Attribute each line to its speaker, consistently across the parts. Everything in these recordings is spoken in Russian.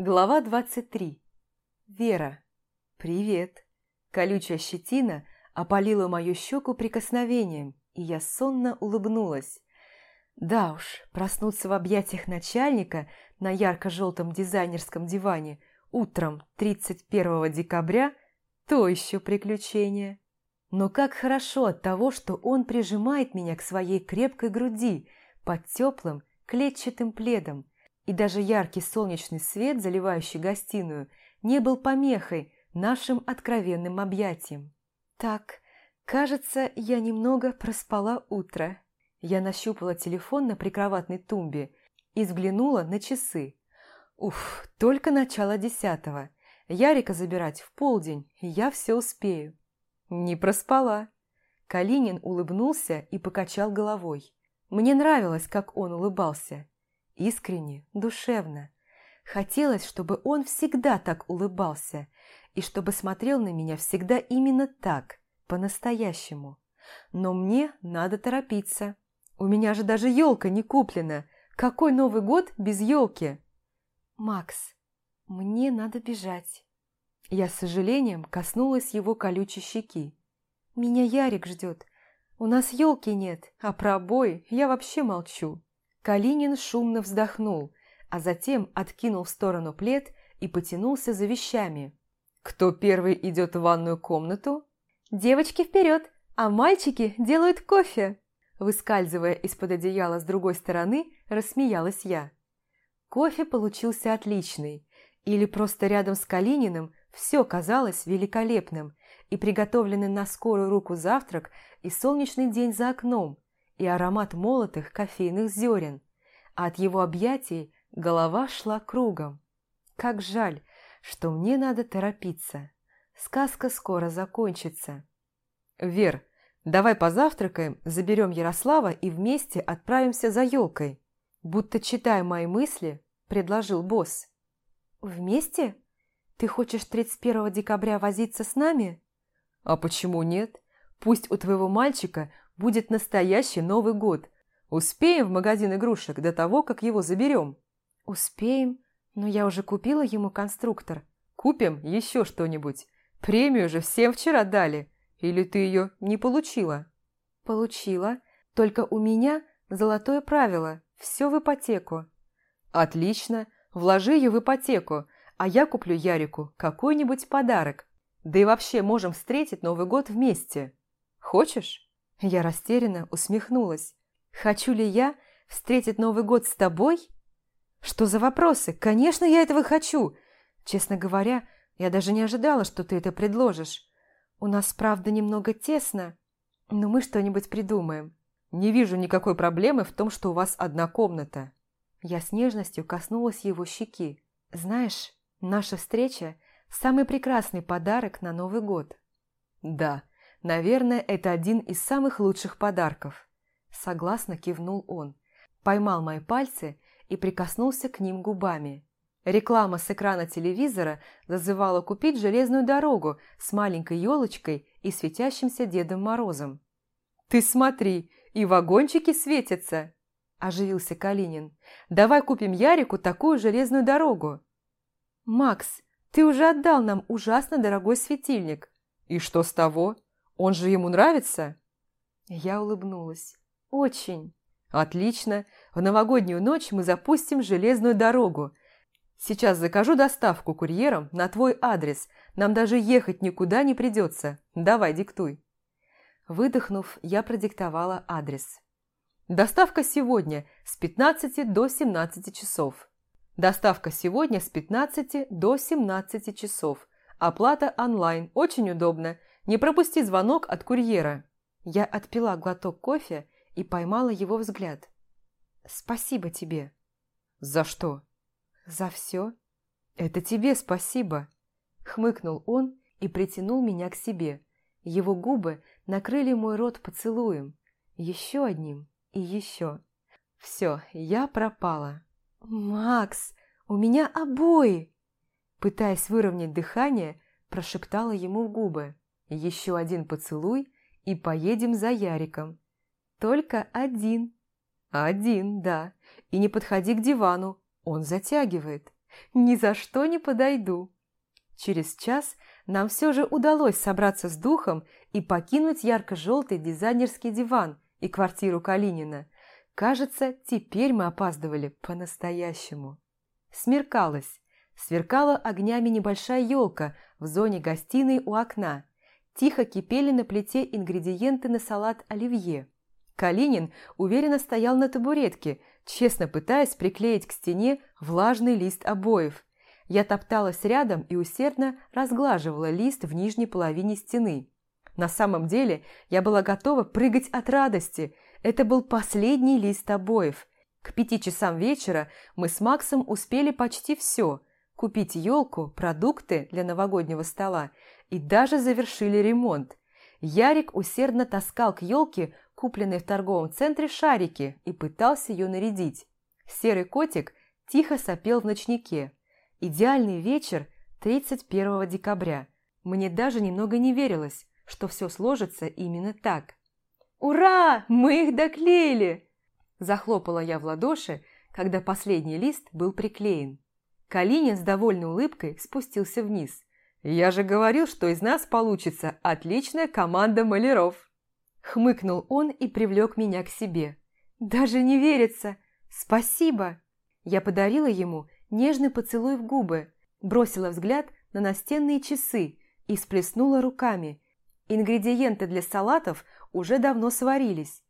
Speaker 1: Глава 23. Вера. Привет. Колючая щетина опалила мою щеку прикосновением, и я сонно улыбнулась. Да уж, проснуться в объятиях начальника на ярко-желтом дизайнерском диване утром 31 декабря – то еще приключение. Но как хорошо от того, что он прижимает меня к своей крепкой груди под теплым клетчатым пледом, и даже яркий солнечный свет, заливающий гостиную, не был помехой нашим откровенным объятиям. Так, кажется, я немного проспала утро. Я нащупала телефон на прикроватной тумбе и взглянула на часы. Уф, только начало десятого. Ярика забирать в полдень, и я все успею. Не проспала. Калинин улыбнулся и покачал головой. Мне нравилось, как он улыбался. Искренне, душевно. Хотелось, чтобы он всегда так улыбался, и чтобы смотрел на меня всегда именно так, по-настоящему. Но мне надо торопиться. У меня же даже елка не куплена. Какой Новый год без елки? Макс, мне надо бежать. Я с сожалением коснулась его колючей щеки. Меня Ярик ждет. У нас елки нет, а про обои я вообще молчу. Калинин шумно вздохнул, а затем откинул в сторону плед и потянулся за вещами. «Кто первый идет в ванную комнату?» «Девочки вперед, а мальчики делают кофе!» Выскальзывая из-под одеяла с другой стороны, рассмеялась я. Кофе получился отличный. Или просто рядом с Калининым все казалось великолепным. И приготовленный на скорую руку завтрак, и солнечный день за окном, и аромат молотых кофейных зерен, а от его объятий голова шла кругом. Как жаль, что мне надо торопиться. Сказка скоро закончится. «Вер, давай позавтракаем, заберем Ярослава и вместе отправимся за елкой», будто читая мои мысли, предложил босс. «Вместе? Ты хочешь 31 декабря возиться с нами?» «А почему нет? Пусть у твоего мальчика Будет настоящий Новый год. Успеем в магазин игрушек до того, как его заберем?» «Успеем, но я уже купила ему конструктор». «Купим еще что-нибудь. Премию же всем вчера дали. Или ты ее не получила?» «Получила. Только у меня золотое правило. Все в ипотеку». «Отлично. Вложи ее в ипотеку, а я куплю Ярику какой-нибудь подарок. Да и вообще можем встретить Новый год вместе. Хочешь?» Я растерянно усмехнулась. «Хочу ли я встретить Новый год с тобой?» «Что за вопросы? Конечно, я этого хочу!» «Честно говоря, я даже не ожидала, что ты это предложишь. У нас, правда, немного тесно, но мы что-нибудь придумаем. Не вижу никакой проблемы в том, что у вас одна комната». Я с нежностью коснулась его щеки. «Знаешь, наша встреча – самый прекрасный подарок на Новый год». «Да, Наверное, это один из самых лучших подарков. Согласно кивнул он. Поймал мои пальцы и прикоснулся к ним губами. Реклама с экрана телевизора зазывала купить железную дорогу с маленькой елочкой и светящимся Дедом Морозом. «Ты смотри, и вагончики светятся!» – оживился Калинин. «Давай купим Ярику такую железную дорогу!» «Макс, ты уже отдал нам ужасно дорогой светильник!» «И что с того?» Он же ему нравится?» Я улыбнулась. «Очень». «Отлично. В новогоднюю ночь мы запустим железную дорогу. Сейчас закажу доставку курьером на твой адрес. Нам даже ехать никуда не придется. Давай, диктуй». Выдохнув, я продиктовала адрес. Доставка сегодня с 15 до 17 часов. Доставка сегодня с 15 до 17 часов. Оплата онлайн. Очень удобно. Не пропусти звонок от курьера. Я отпила глоток кофе и поймала его взгляд. Спасибо тебе. За что? За все. Это тебе спасибо. Хмыкнул он и притянул меня к себе. Его губы накрыли мой рот поцелуем. Еще одним и еще. Все, я пропала. «Макс, у меня обои!» Пытаясь выровнять дыхание, прошептала ему в губы. Еще один поцелуй и поедем за Яриком. Только один. Один, да. И не подходи к дивану, он затягивает. Ни за что не подойду. Через час нам все же удалось собраться с духом и покинуть ярко-желтый дизайнерский диван и квартиру Калинина. Кажется, теперь мы опаздывали по-настоящему. Смеркалось. Сверкала огнями небольшая елка в зоне гостиной у окна. Тихо кипели на плите ингредиенты на салат оливье. Калинин уверенно стоял на табуретке, честно пытаясь приклеить к стене влажный лист обоев. Я топталась рядом и усердно разглаживала лист в нижней половине стены. На самом деле я была готова прыгать от радости. Это был последний лист обоев. К пяти часам вечера мы с Максом успели почти все. Купить елку, продукты для новогоднего стола и даже завершили ремонт. Ярик усердно таскал к елке купленные в торговом центре шарики и пытался ее нарядить. Серый котик тихо сопел в ночнике. Идеальный вечер 31 декабря. Мне даже немного не верилось, что все сложится именно так. «Ура! Мы их доклеили!» Захлопала я в ладоши, когда последний лист был приклеен. Калинин с довольной улыбкой спустился вниз. «Я же говорил, что из нас получится отличная команда маляров!» Хмыкнул он и привлек меня к себе. «Даже не верится! Спасибо!» Я подарила ему нежный поцелуй в губы, бросила взгляд на настенные часы и сплеснула руками. Ингредиенты для салатов уже давно сварились.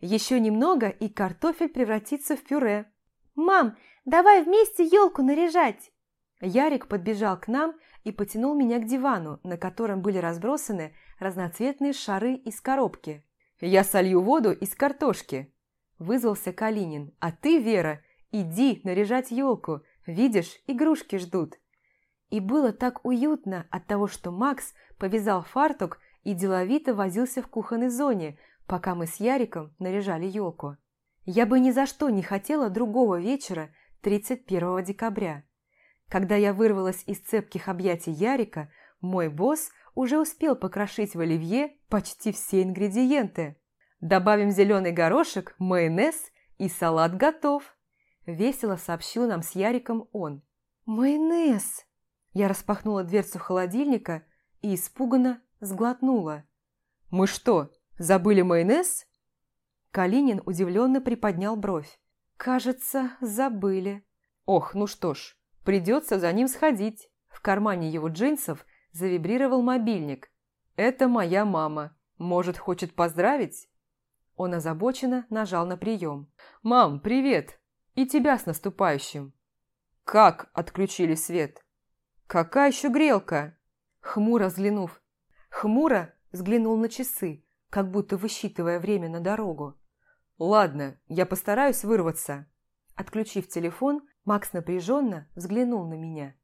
Speaker 1: Еще немного, и картофель превратится в пюре. «Мам, давай вместе елку наряжать!» Ярик подбежал к нам и потянул меня к дивану, на котором были разбросаны разноцветные шары из коробки. «Я солью воду из картошки», – вызвался Калинин. «А ты, Вера, иди наряжать елку. Видишь, игрушки ждут». И было так уютно от того, что Макс повязал фартук и деловито возился в кухонной зоне, пока мы с Яриком наряжали елку. Я бы ни за что не хотела другого вечера 31 декабря. Когда я вырвалась из цепких объятий Ярика, мой босс уже успел покрошить в оливье почти все ингредиенты. Добавим зеленый горошек, майонез и салат готов. Весело сообщил нам с Яриком он. «Майонез!» Я распахнула дверцу холодильника и испуганно сглотнула. «Мы что, забыли майонез?» Калинин удивленно приподнял бровь. «Кажется, забыли». «Ох, ну что ж, придется за ним сходить». В кармане его джинсов Завибрировал мобильник. «Это моя мама. Может, хочет поздравить?» Он озабоченно нажал на прием. «Мам, привет! И тебя с наступающим!» «Как?» – отключили свет. «Какая еще грелка?» Хмуро взглянув. Хмуро взглянул на часы, как будто высчитывая время на дорогу. «Ладно, я постараюсь вырваться». Отключив телефон, Макс напряженно взглянул на меня.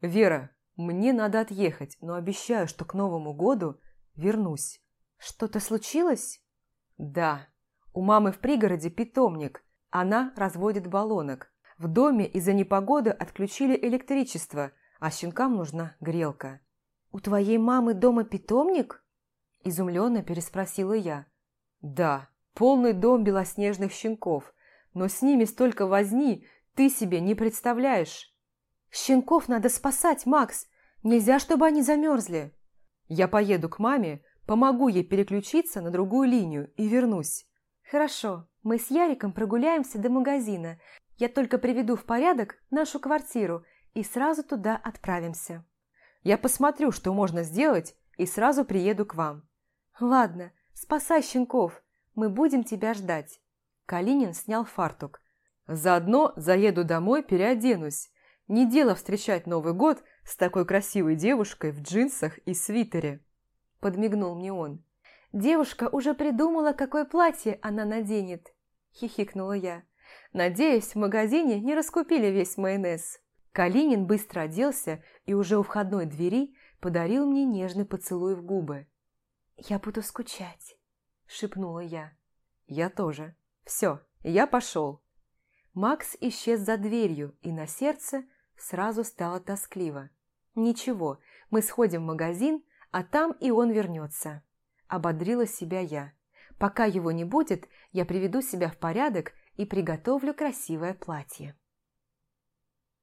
Speaker 1: «Вера, мне надо отъехать, но обещаю, что к Новому году вернусь. Что-то случилось? Да. У мамы в пригороде питомник. Она разводит баллонок. В доме из-за непогоды отключили электричество, а щенкам нужна грелка. «У твоей мамы дома питомник?» Изумленно переспросила я. «Да, полный дом белоснежных щенков, но с ними столько возни, ты себе не представляешь». «Щенков надо спасать, Макс! Нельзя, чтобы они замерзли!» «Я поеду к маме, помогу ей переключиться на другую линию и вернусь». «Хорошо, мы с Яриком прогуляемся до магазина. Я только приведу в порядок нашу квартиру и сразу туда отправимся». «Я посмотрю, что можно сделать, и сразу приеду к вам». «Ладно, спасай щенков, мы будем тебя ждать». Калинин снял фартук. «Заодно заеду домой, переоденусь. Не дело встречать Новый год с такой красивой девушкой в джинсах и свитере. Подмигнул мне он. Девушка уже придумала, какое платье она наденет. Хихикнула я. Надеюсь, в магазине не раскупили весь майонез. Калинин быстро оделся и уже у входной двери подарил мне нежный поцелуй в губы. «Я буду скучать», — шепнула я. «Я тоже. Все, я пошел». Макс исчез за дверью, и на сердце Сразу стало тоскливо. «Ничего, мы сходим в магазин, а там и он вернется», – ободрила себя я. «Пока его не будет, я приведу себя в порядок и приготовлю красивое платье».